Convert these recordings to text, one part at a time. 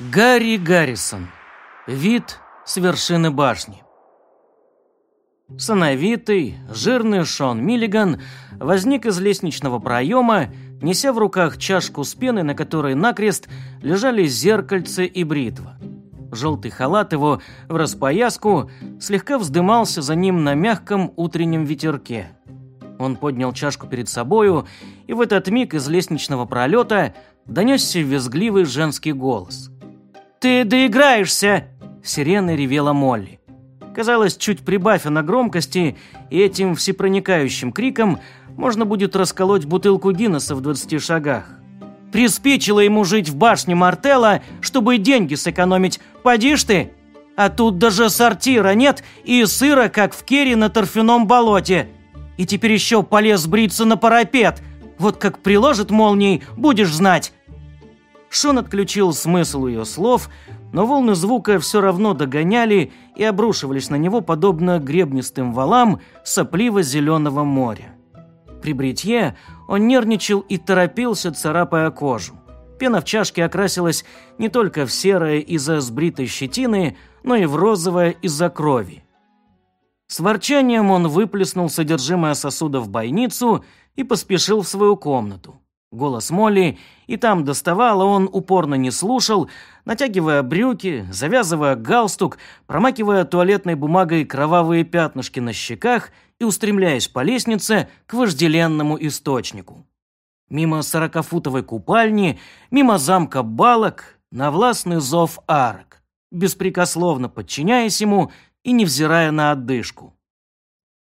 Гарри Гаррисон. Вид с вершины башни. Сановитый, жирный Шон Миллиган возник из лестничного проема, неся в руках чашку с пеной, на которой накрест лежали зеркальце и бритва. Желтый халат его в распояску слегка вздымался за ним на мягком утреннем ветерке. Он поднял чашку перед собою, и в этот миг из лестничного пролета донесся визгливый женский голос – «Ты доиграешься!» – сиреной ревела Молли. Казалось, чуть прибавь на громкости, и этим всепроникающим криком можно будет расколоть бутылку Гиннесса в 20 шагах. Приспичило ему жить в башне Мартелла, чтобы деньги сэкономить. Поди ж ты! А тут даже сортира нет и сыра, как в Керри на торфяном болоте. И теперь еще полез бриться на парапет. Вот как приложит молнией, будешь знать. Шон отключил смысл ее слов, но волны звука все равно догоняли и обрушивались на него подобно гребнистым валам сопливо-зеленого моря. При бритье он нервничал и торопился, царапая кожу. Пена в чашке окрасилась не только в серое из-за сбритой щетины, но и в розовое из-за крови. С ворчанием он выплеснул содержимое сосуда в бойницу и поспешил в свою комнату. Голос Молли и там доставало, он упорно не слушал, натягивая брюки, завязывая галстук, промакивая туалетной бумагой кровавые пятнышки на щеках и устремляясь по лестнице к вожделенному источнику. Мимо сорокафутовой купальни, мимо замка балок, на властный зов арок, беспрекословно подчиняясь ему и невзирая на отдышку.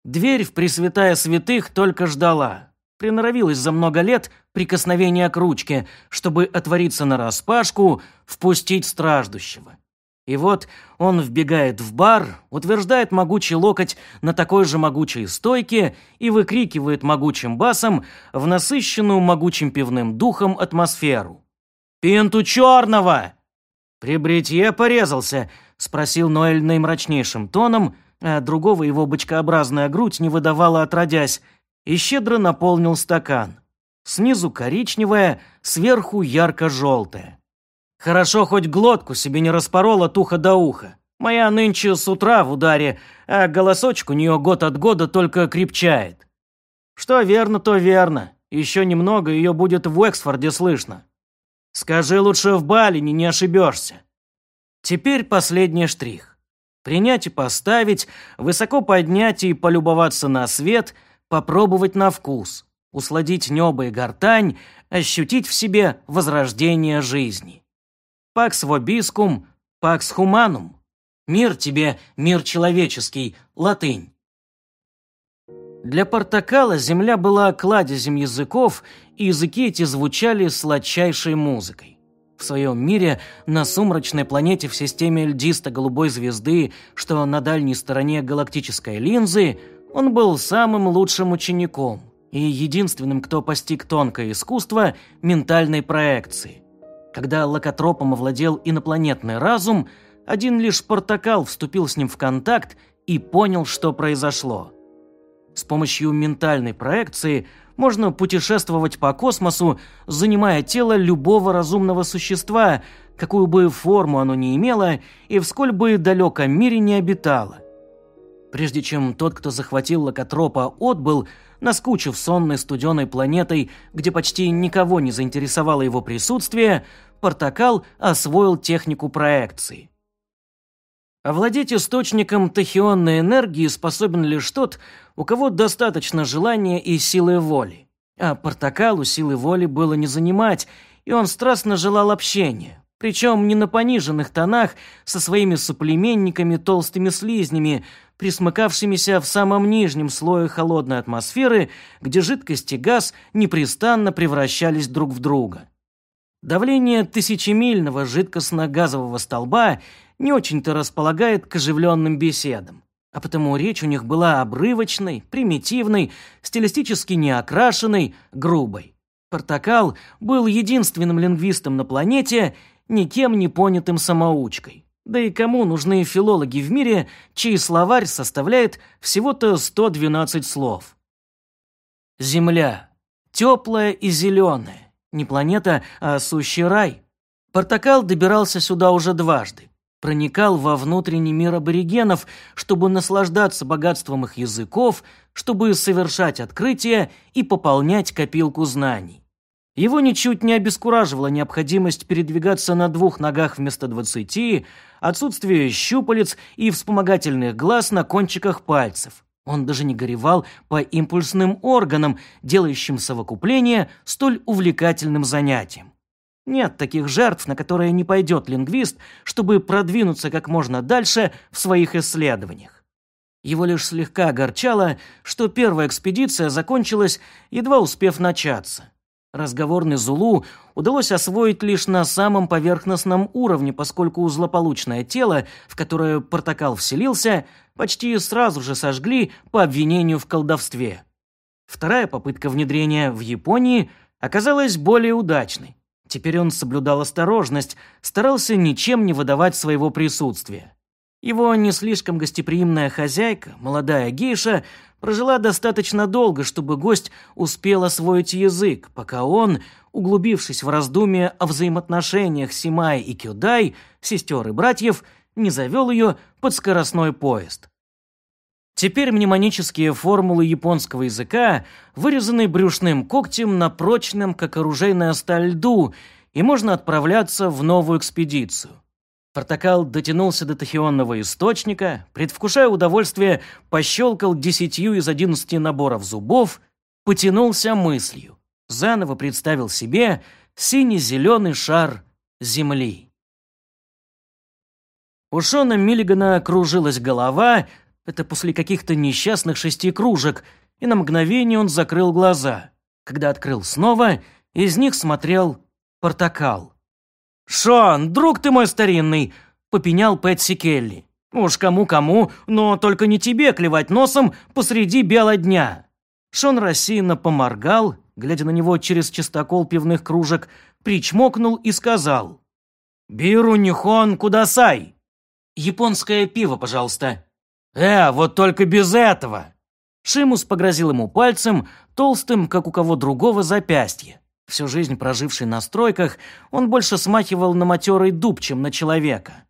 Дверь в Пресвятая Святых только ждала, приноровилась за много лет прикосновения к ручке, чтобы отвориться нараспашку, впустить страждущего. И вот он вбегает в бар, утверждает могучий локоть на такой же могучей стойке и выкрикивает могучим басом в насыщенную могучим пивным духом атмосферу. «Пинту черного!» «При бритье порезался?» – спросил Ноэль наимрачнейшим тоном, а другого его бочкообразная грудь не выдавала отродясь – и щедро наполнил стакан. Снизу коричневая, сверху ярко-желтая. Хорошо хоть глотку себе не распорола от уха до уха. Моя нынче с утра в ударе, а голосочек у нее год от года только крепчает. Что верно, то верно. Еще немного ее будет в Эксфорде слышно. Скажи лучше в Балине, не ошибешься. Теперь последний штрих. Принять и поставить, высоко поднять и полюбоваться на свет – попробовать на вкус, усладить небо и гортань, ощутить в себе возрождение жизни. Пакс вобискум, пакс хуманум. Мир тебе, мир человеческий, латынь. Для Портакала земля была кладезем языков, и языки эти звучали сладчайшей музыкой. В своем мире, на сумрачной планете в системе льдисто-голубой звезды, что на дальней стороне галактической линзы, он был самым лучшим учеником и единственным, кто постиг тонкое искусство ментальной проекции. Когда локотропом овладел инопланетный разум, один лишь Портакал вступил с ним в контакт и понял, что произошло. С помощью ментальной проекции можно путешествовать по космосу, занимая тело любого разумного существа, какую бы форму оно ни имело и в сколь бы далеком мире не обитало – Прежде чем тот, кто захватил локотропа, отбыл, наскучив сонной студеной планетой, где почти никого не заинтересовало его присутствие, Портакал освоил технику проекции. Овладеть источником тахионной энергии способен лишь тот, у кого достаточно желания и силы воли. А Портакалу силы воли было не занимать, и он страстно желал общения. Причем не на пониженных тонах со своими соплеменниками толстыми слизнями, присмыкавшимися в самом нижнем слое холодной атмосферы, где жидкость и газ непрестанно превращались друг в друга. Давление тысячемильного жидкостно-газового столба не очень-то располагает к оживленным беседам, а потому речь у них была обрывочной, примитивной, стилистически неокрашенной, грубой. Портакал был единственным лингвистом на планете, никем не понятым самоучкой. Да и кому нужны филологи в мире, чей словарь составляет всего-то 112 слов? Земля. Теплая и зеленая. Не планета, а сущий рай. Портакал добирался сюда уже дважды. Проникал во внутренний мир аборигенов, чтобы наслаждаться богатством их языков, чтобы совершать открытия и пополнять копилку знаний. Его ничуть не обескураживала необходимость передвигаться на двух ногах вместо двадцати, отсутствие щупалец и вспомогательных глаз на кончиках пальцев. Он даже не горевал по импульсным органам, делающим совокупление столь увлекательным занятием. Нет таких жертв, на которые не пойдет лингвист, чтобы продвинуться как можно дальше в своих исследованиях. Его лишь слегка огорчало, что первая экспедиция закончилась, едва успев начаться. Разговорный Зулу удалось освоить лишь на самом поверхностном уровне, поскольку злополучное тело, в которое Портакал вселился, почти сразу же сожгли по обвинению в колдовстве. Вторая попытка внедрения в Японии оказалась более удачной. Теперь он соблюдал осторожность, старался ничем не выдавать своего присутствия. Его не слишком гостеприимная хозяйка, молодая гейша, прожила достаточно долго, чтобы гость успел освоить язык, пока он, углубившись в раздумья о взаимоотношениях Симай и Кюдай, сестер и братьев, не завел ее под скоростной поезд. Теперь мнемонические формулы японского языка вырезаны брюшным когтем на прочном, как оружейная сталь, льду, и можно отправляться в новую экспедицию. Портакал дотянулся до тахионного источника, предвкушая удовольствие, пощелкал десятью из одиннадцати наборов зубов, потянулся мыслью, заново представил себе синий-зеленый шар Земли. У Шона Миллигана кружилась голова, это после каких-то несчастных шести кружек, и на мгновение он закрыл глаза. Когда открыл снова, из них смотрел Портакал. «Шон, друг ты мой старинный!» – попенял Пэтси Келли. «Уж кому-кому, но только не тебе клевать носом посреди бела дня!» Шон рассеянно поморгал, глядя на него через чистокол пивных кружек, причмокнул и сказал. «Биру нихон кудасай!» «Японское пиво, пожалуйста». «Э, вот только без этого!» Шимус погрозил ему пальцем, толстым, как у кого другого, запястье. Всю жизнь проживший на стройках, он больше смахивал на матерый дуб, чем на человека.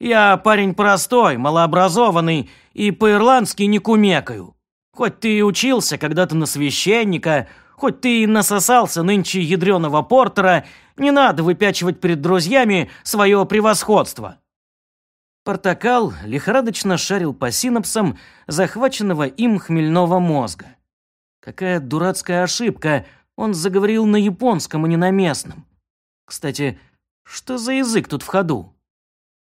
«Я парень простой, малообразованный и по-ирландски не кумекаю. Хоть ты и учился когда-то на священника, хоть ты и насосался нынче ядреного портера, не надо выпячивать перед друзьями свое превосходство». Портакал лихорадочно шарил по синапсам захваченного им хмельного мозга. Какая дурацкая ошибка – он заговорил на японском, а не на местном. Кстати, что за язык тут в ходу?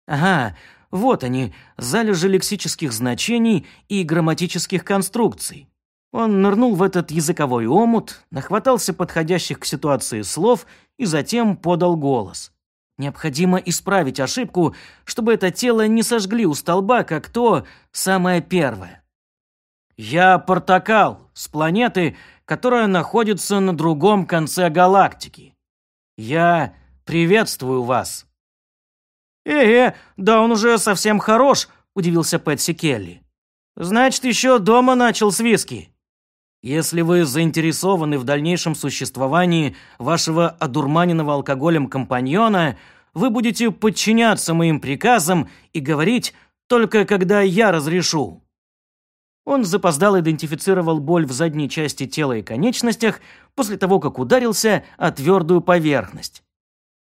Ага, вот они, залежи лексических значений и грамматических конструкций. Он нырнул в этот языковой омут, нахватался подходящих к ситуации слов и затем подал голос. Необходимо исправить ошибку, чтобы это тело не сожгли у столба, как то самое первое. «Я Портакал, с планеты, которая находится на другом конце галактики. Я приветствую вас». «Э-э, да он уже совсем хорош», – удивился Пэтси Келли. «Значит, еще дома начал с виски». Если вы заинтересованы в дальнейшем существовании вашего одурманенного алкоголем компаньона, вы будете подчиняться моим приказам и говорить только когда я разрешу. Он запоздал идентифицировал боль в задней части тела и конечностях после того, как ударился о твердую поверхность.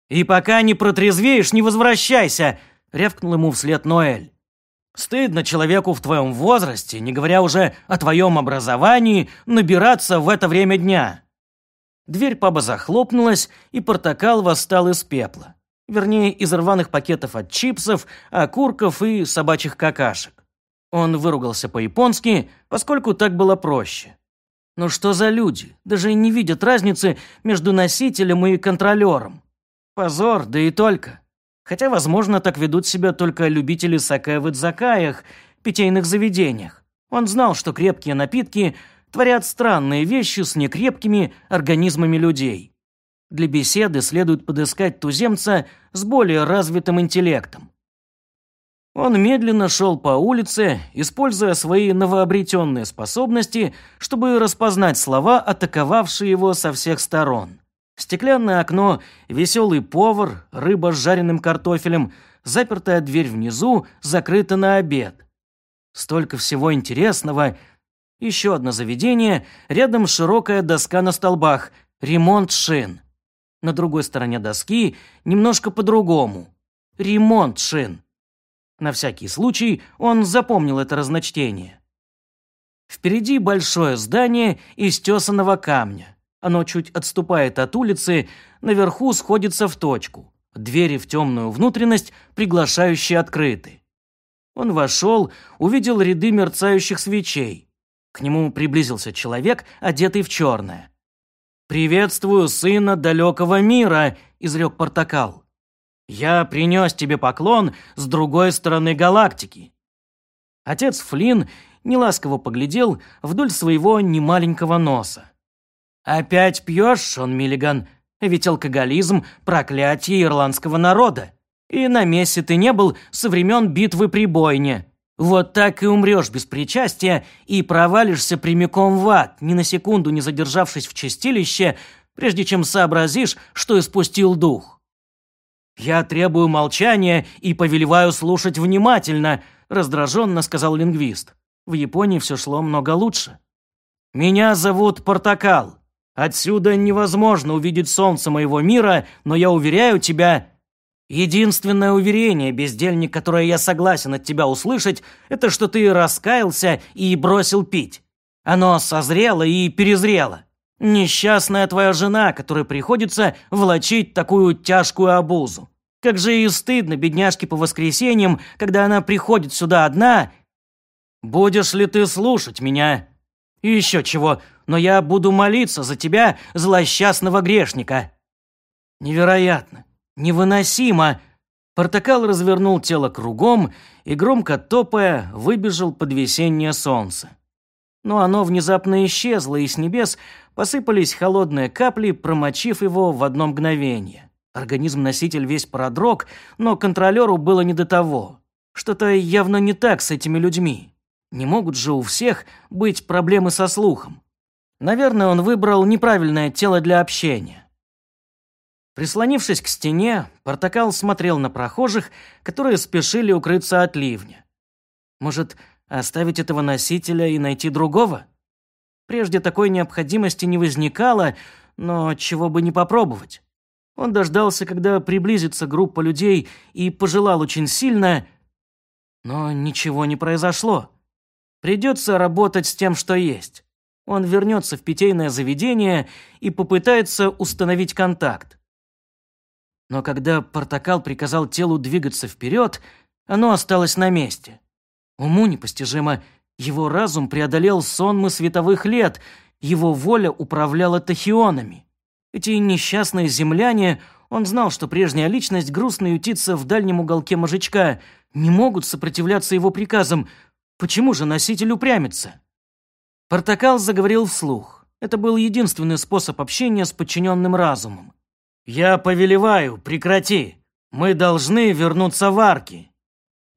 «И пока не протрезвеешь, не возвращайся!» — рявкнул ему вслед Ноэль. «Стыдно человеку в твоем возрасте, не говоря уже о твоем образовании, набираться в это время дня». Дверь паба захлопнулась, и портакал восстал из пепла. Вернее, из рваных пакетов от чипсов, окурков и собачьих какашек. Он выругался по-японски, поскольку так было проще. Ну что за люди? Даже не видят разницы между носителем и контролером. Позор, да и только. Хотя, возможно, так ведут себя только любители саке в идзакаях, питейных заведениях. Он знал, что крепкие напитки творят странные вещи с некрепкими организмами людей. Для беседы следует подыскать туземца с более развитым интеллектом. Он медленно шел по улице, используя свои новообретенные способности, чтобы распознать слова, атаковавшие его со всех сторон. Стеклянное окно, веселый повар, рыба с жареным картофелем, запертая дверь внизу, закрыта на обед. Столько всего интересного. Еще одно заведение, рядом широкая доска на столбах, ремонт шин. На другой стороне доски немножко по-другому. Ремонт шин. На всякий случай он запомнил это разночтение. Впереди большое здание из тесаного камня. Оно чуть отступает от улицы, наверху сходится в точку. Двери в темную внутренность, приглашающие открыты. Он вошел, увидел ряды мерцающих свечей. К нему приблизился человек, одетый в черное. «Приветствую сына далекого мира», – изрек Портакал. «Я принес тебе поклон с другой стороны галактики». Отец Флинн неласково поглядел вдоль своего немаленького носа. «Опять пьешь, Шон Миллиган? Ведь алкоголизм – проклятие ирландского народа. И на месте ты не был со времен битвы при бойне. Вот так и умрешь без причастия и провалишься прямиком в ад, ни на секунду не задержавшись в чистилище, прежде чем сообразишь, что испустил дух. «Я требую молчания и повелеваю слушать внимательно», – раздраженно сказал лингвист. В Японии все шло много лучше. «Меня зовут Портакал. Отсюда невозможно увидеть солнце моего мира, но я уверяю тебя...» «Единственное уверение, бездельник, которое я согласен от тебя услышать, это что ты раскаялся и бросил пить. Оно созрело и перезрело. Несчастная твоя жена, которой приходится влачить такую тяжкую обузу. Как же и стыдно бедняжке по воскресеньям, когда она приходит сюда одна. Будешь ли ты слушать меня? И еще чего, но я буду молиться за тебя, злосчастного грешника. Невероятно, невыносимо. Портакал развернул тело кругом и, громко топая, выбежал под весеннее солнце. Но оно внезапно исчезло, и с небес посыпались холодные капли, промочив его в одно мгновение. Организм-носитель весь продрог, но контролеру было не до того. Что-то явно не так с этими людьми. Не могут же у всех быть проблемы со слухом. Наверное, он выбрал неправильное тело для общения. Прислонившись к стене, Портакал смотрел на прохожих, которые спешили укрыться от ливня. Может, оставить этого носителя и найти другого? Прежде такой необходимости не возникало, но чего бы не попробовать. Он дождался, когда приблизится группа людей, и пожелал очень сильно, но ничего не произошло. Придется работать с тем, что есть. Он вернется в питейное заведение и попытается установить контакт. Но когда Портакал приказал телу двигаться вперед, оно осталось на месте. Уму непостижимо, его разум преодолел сонмы световых лет, его воля управляла тахионами. Эти несчастные земляне, он знал, что прежняя личность грустно ютится в дальнем уголке мужичка, не могут сопротивляться его приказам, Почему же носитель упрямится? Портакал заговорил вслух. Это был единственный способ общения с подчиненным разумом. «Я повелеваю, прекрати. Мы должны вернуться в арки.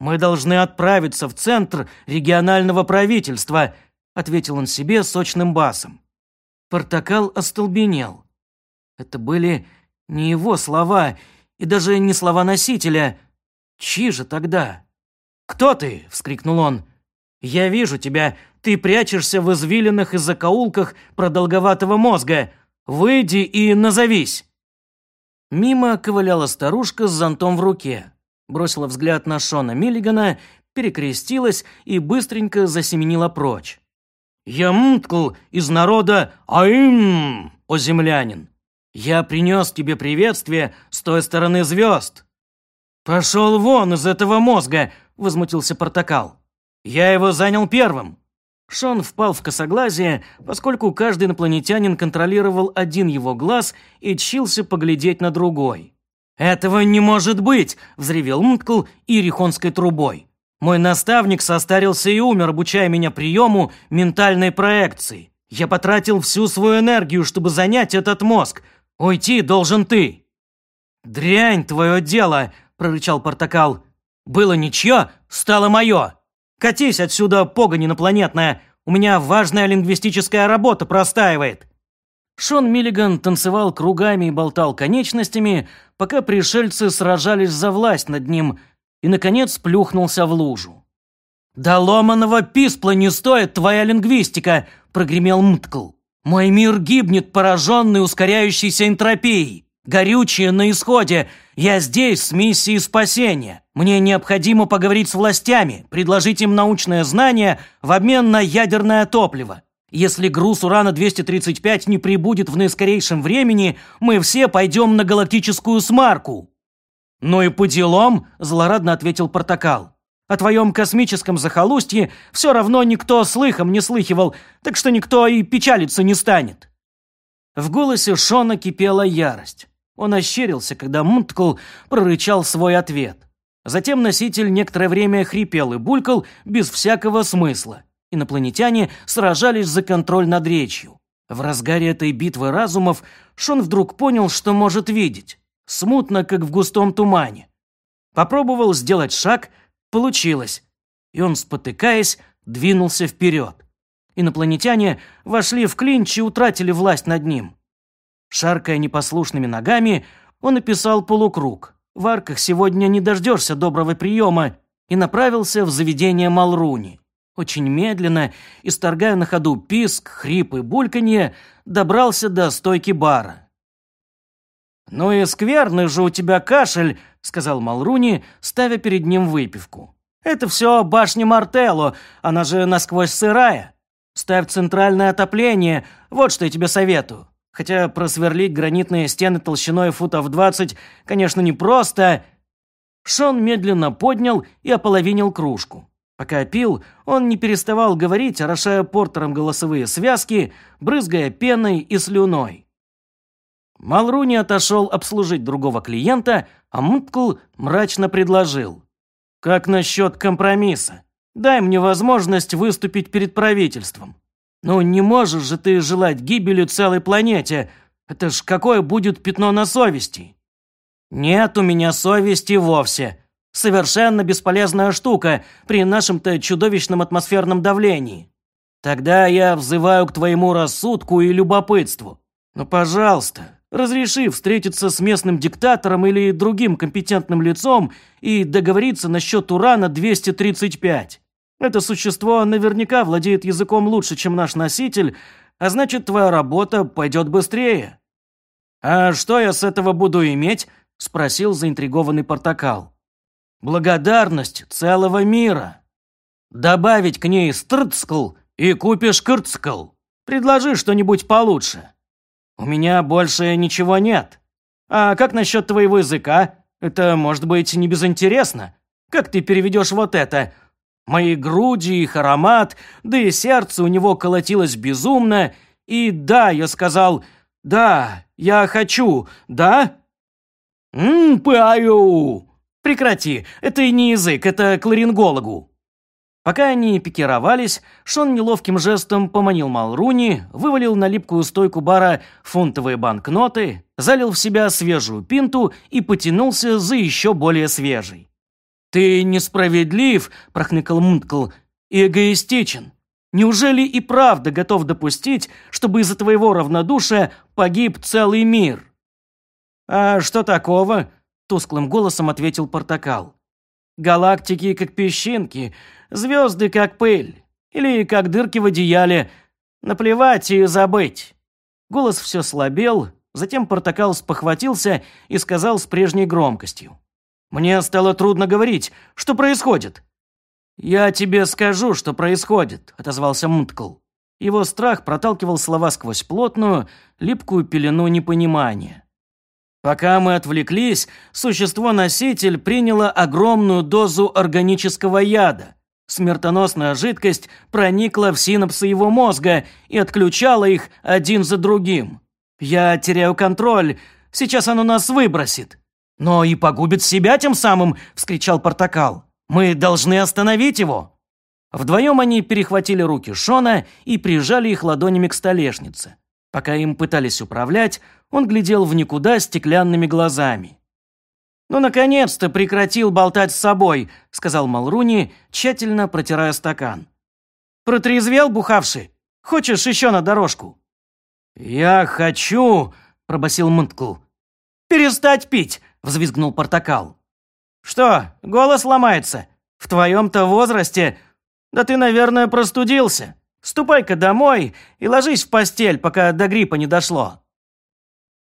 Мы должны отправиться в центр регионального правительства», ответил он себе сочным басом. Портакал остолбенел. Это были не его слова и даже не слова носителя. Чьи же тогда? «Кто ты?» — вскрикнул он. Я вижу тебя. Ты прячешься в извилинах и закоулках продолговатого мозга. Выйди и назовись!» Мимо ковыляла старушка с зонтом в руке. Бросила взгляд на Шона Миллигана, перекрестилась и быстренько засеменила прочь. «Я Мткл из народа Аим, о землянин! Я принес тебе приветствие с той стороны звезд!» «Пошел вон из этого мозга!» – возмутился Портакал. Я его занял первым. Шон впал в косоглазие, поскольку каждый инопланетянин контролировал один его глаз и чился поглядеть на другой. «Этого не может быть!» – взревел Мкл ирихонской трубой. «Мой наставник состарился и умер, обучая меня приему ментальной проекции. Я потратил всю свою энергию, чтобы занять этот мозг. Уйти должен ты!» «Дрянь твое дело!» – прорычал Портакал. «Было ничье, стало мое!» Катись отсюда, погонь инопланетная! У меня важная лингвистическая работа простаивает!» Шон Миллиган танцевал кругами и болтал конечностями, пока пришельцы сражались за власть над ним, и, наконец, плюхнулся в лужу. «Да ломаного писпла не стоит твоя лингвистика!» – прогремел Мткл. «Мой мир гибнет, пораженный ускоряющейся энтропией. Горючее на исходе. Я здесь с миссией спасения. Мне необходимо поговорить с властями, предложить им научное знание в обмен на ядерное топливо. Если груз урана-235 не прибудет в наискорейшем времени, мы все пойдем на галактическую смарку». «Ну и по делам», – злорадно ответил Портакал. «О твоем космическом захолустье все равно никто слыхом не слыхивал, так что никто и печалиться не станет». В голосе Шона кипела ярость. Он ощерился, когда Мунткл прорычал свой ответ. Затем носитель некоторое время хрипел и булькал без всякого смысла. Инопланетяне сражались за контроль над речью. В разгаре этой битвы разумов Шон вдруг понял, что может видеть. Смутно, как в густом тумане. Попробовал сделать шаг, получилось. И он, спотыкаясь, двинулся вперед. Инопланетяне вошли в клинч и утратили власть над ним. Шаркая непослушными ногами, он описал полукруг. В арках сегодня не дождешься доброго приема и направился в заведение Малруни. Очень медленно, исторгая на ходу писк, хрип и бульканье, добрался до стойки бара. «Ну и скверный же у тебя кашель», — сказал Малруни, ставя перед ним выпивку. «Это все башня Мартелло, она же насквозь сырая. Ставь центральное отопление, вот что я тебе советую. Хотя просверлить гранитные стены толщиной футов 20, конечно, непросто. Шон медленно поднял и ополовинил кружку. Пока пил, он не переставал говорить, орошая портером голосовые связки, брызгая пеной и слюной. Малруни отошел обслужить другого клиента, а Муткл мрачно предложил. «Как насчет компромисса? Дай мне возможность выступить перед правительством. Ну не можешь же ты желать гибели целой планете. Это ж какое будет пятно на совести? Нет у меня совести вовсе. Совершенно бесполезная штука при нашем-то чудовищном атмосферном давлении. Тогда я взываю к твоему рассудку и любопытству. Ну, пожалуйста, разреши встретиться с местным диктатором или другим компетентным лицом и договориться насчет урана-235. Это существо наверняка владеет языком лучше, чем наш носитель, а значит, твоя работа пойдет быстрее». «А что я с этого буду иметь?» – спросил заинтригованный Портакал. «Благодарность целого мира. Добавить к ней стрцкл и купишь кырцкл. Предложи что-нибудь получше. У меня больше ничего нет. А как насчет твоего языка? Это может быть не безинтересно. Как ты переведешь вот это – Мои груди, их аромат, да и сердце у него колотилось безумно. И да, я сказал, да, я хочу, да? Ммм, паю! Прекрати, это и не язык, это кларингологу. Пока они пикировались, Шон неловким жестом поманил Малруни, вывалил на липкую стойку бара фунтовые банкноты, залил в себя свежую пинту и потянулся за еще более свежей. «Ты несправедлив», – прохныкал Мунткл, – «и эгоистичен. Неужели и правда готов допустить, чтобы из-за твоего равнодушия погиб целый мир?» «А что такого?» – тусклым голосом ответил Портакал. «Галактики как песчинки, звезды как пыль, или как дырки в одеяле. Наплевать и забыть». Голос все слабел, затем Портакал спохватился и сказал с прежней громкостью. Мне стало трудно говорить. Что происходит?» «Я тебе скажу, что происходит», — отозвался Мунткл. Его страх проталкивал слова сквозь плотную, липкую пелену непонимания. Пока мы отвлеклись, существо-носитель приняло огромную дозу органического яда. Смертоносная жидкость проникла в синапсы его мозга и отключала их один за другим. Я теряю контроль, сейчас оно нас выбросит. «Но и погубит себя тем самым!» – вскричал Портакал. «Мы должны остановить его!» Вдвоем они перехватили руки Шона и прижали их ладонями к столешнице. Пока им пытались управлять, он глядел в никуда стеклянными глазами. «Ну, наконец-то прекратил болтать с собой», – сказал Малруни, тщательно протирая стакан. «Протрезвел, бухавший? Хочешь еще на дорожку?» «Я хочу!» – пробасил Мунткл. «Перестать пить!» – взвизгнул Портакал. «Что, голос ломается? В твоем-то возрасте? Да ты, наверное, простудился. Ступай-ка домой и ложись в постель, пока до гриппа не дошло».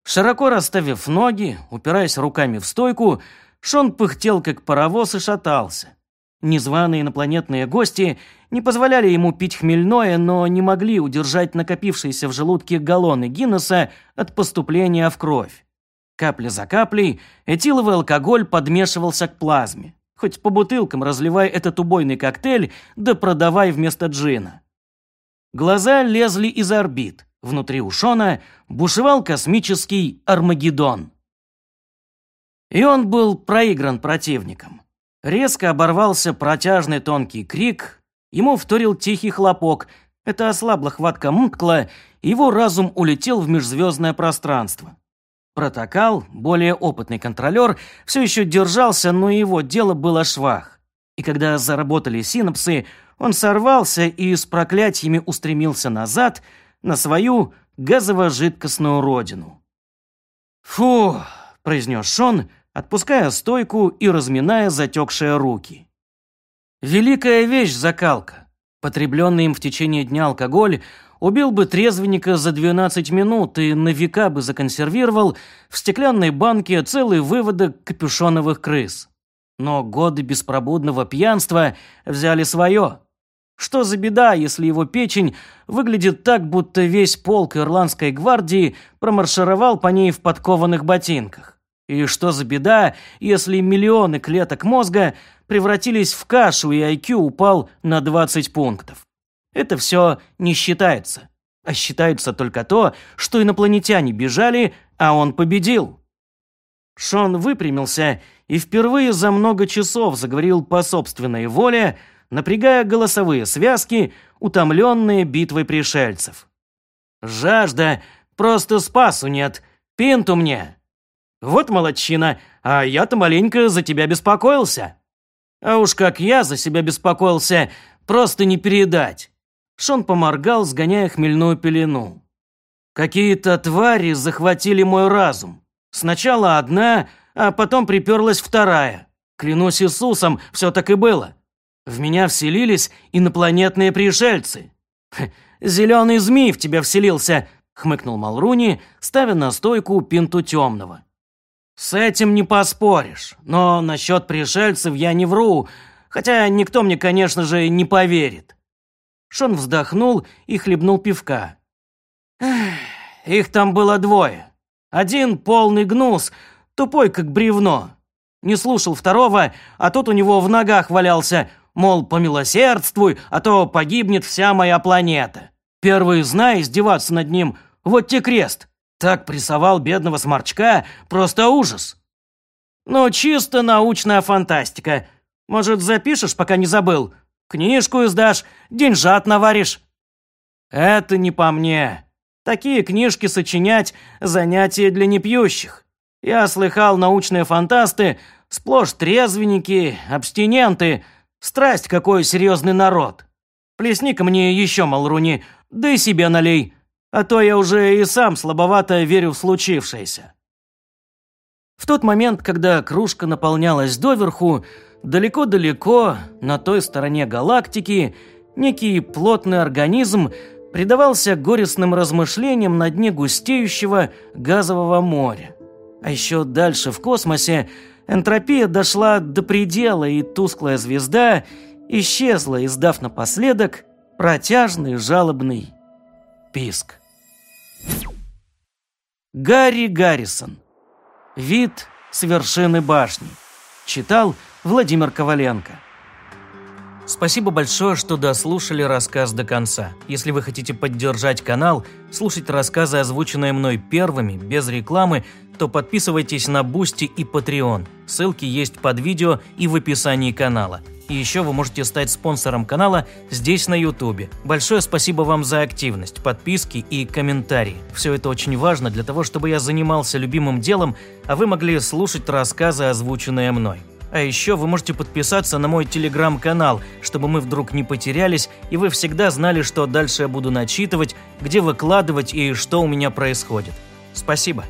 Широко расставив ноги, упираясь руками в стойку, Шон пыхтел, как паровоз, и шатался. Незваные инопланетные гости не позволяли ему пить хмельное, но не могли удержать накопившиеся в желудке галлоны Гиннесса от поступления в кровь. Капля за каплей этиловый алкоголь подмешивался к плазме. Хоть по бутылкам разливай этот убойный коктейль, да продавай вместо джина. Глаза лезли из орбит. Внутри у бушевал космический Армагеддон. И он был проигран противником. Резко оборвался протяжный тонкий крик, ему вторил тихий хлопок. Это ослабла хватка Мкла, его разум улетел в межзвездное пространство. Протокал, более опытный контролер, все еще держался, но его дело было швах. И когда заработали синапсы, он сорвался и с проклятиями устремился назад на свою газово-жидкостную родину. «Фу!» – произнес Шон – отпуская стойку и разминая затекшие руки. Великая вещь закалка. Потребленный им в течение дня алкоголь убил бы трезвенника за 12 минут и на века бы законсервировал в стеклянной банке целый выводок капюшоновых крыс. Но годы беспробудного пьянства взяли свое. Что за беда, если его печень выглядит так, будто весь полк ирландской гвардии промаршировал по ней в подкованных ботинках? И что за беда, если миллионы клеток мозга превратились в кашу и IQ упал на 20 пунктов? Это все не считается. А считается только то, что инопланетяне бежали, а он победил. Шон выпрямился и впервые за много часов заговорил по собственной воле, напрягая голосовые связки, утомленные битвой пришельцев. «Жажда, просто спасу нет, пинту мне!» Вот молодчина, а я-то маленько за тебя беспокоился. А уж как я за себя беспокоился, просто не передать. Шон поморгал, сгоняя хмельную пелену. Какие-то твари захватили мой разум. Сначала одна, а потом приперлась вторая. Клянусь Иисусом, все так и было. В меня вселились инопланетные пришельцы. «Зеленый змей в тебя вселился», — хмыкнул Малруни, ставя на стойку пинту темного. «С этим не поспоришь, но насчет пришельцев я не вру, хотя никто мне, конечно же, не поверит». Шон вздохнул и хлебнул пивка. «Их там было двое. Один полный гнус, тупой как бревно. Не слушал второго, а тот у него в ногах валялся, мол, помилосердствуй, а то погибнет вся моя планета. Первый, зная издеваться над ним, вот те крест. Так прессовал бедного сморчка, просто ужас. Ну, чисто научная фантастика. Может, запишешь, пока не забыл? Книжку издашь, деньжат наваришь. Это не по мне. Такие книжки сочинять – занятие для непьющих. Я слыхал, научные фантасты – сплошь трезвенники, абстиненты. Страсть, какой серьезный народ. Плесни-ка мне еще, Малруни, да и себе налей а то я уже и сам слабовато верю в случившееся. В тот момент, когда кружка наполнялась доверху, далеко-далеко, на той стороне галактики, некий плотный организм предавался горестным размышлениям на дне густеющего газового моря. А еще дальше в космосе энтропия дошла до предела, и тусклая звезда исчезла, издав напоследок протяжный жалобный писк. Гарри Гаррисон. Вид с вершины башни. Читал Владимир Коваленко. Спасибо большое, что дослушали рассказ до конца. Если вы хотите поддержать канал, слушать рассказы, озвученные мной первыми, без рекламы, то подписывайтесь на Boosty и Patreon. Ссылки есть под видео и в описании канала – и еще вы можете стать спонсором канала здесь на YouTube. Большое спасибо вам за активность, подписки и комментарии. Все это очень важно для того, чтобы я занимался любимым делом, а вы могли слушать рассказы, озвученные мной. А еще вы можете подписаться на мой телеграм-канал, чтобы мы вдруг не потерялись, и вы всегда знали, что дальше я буду начитывать, где выкладывать и что у меня происходит. Спасибо.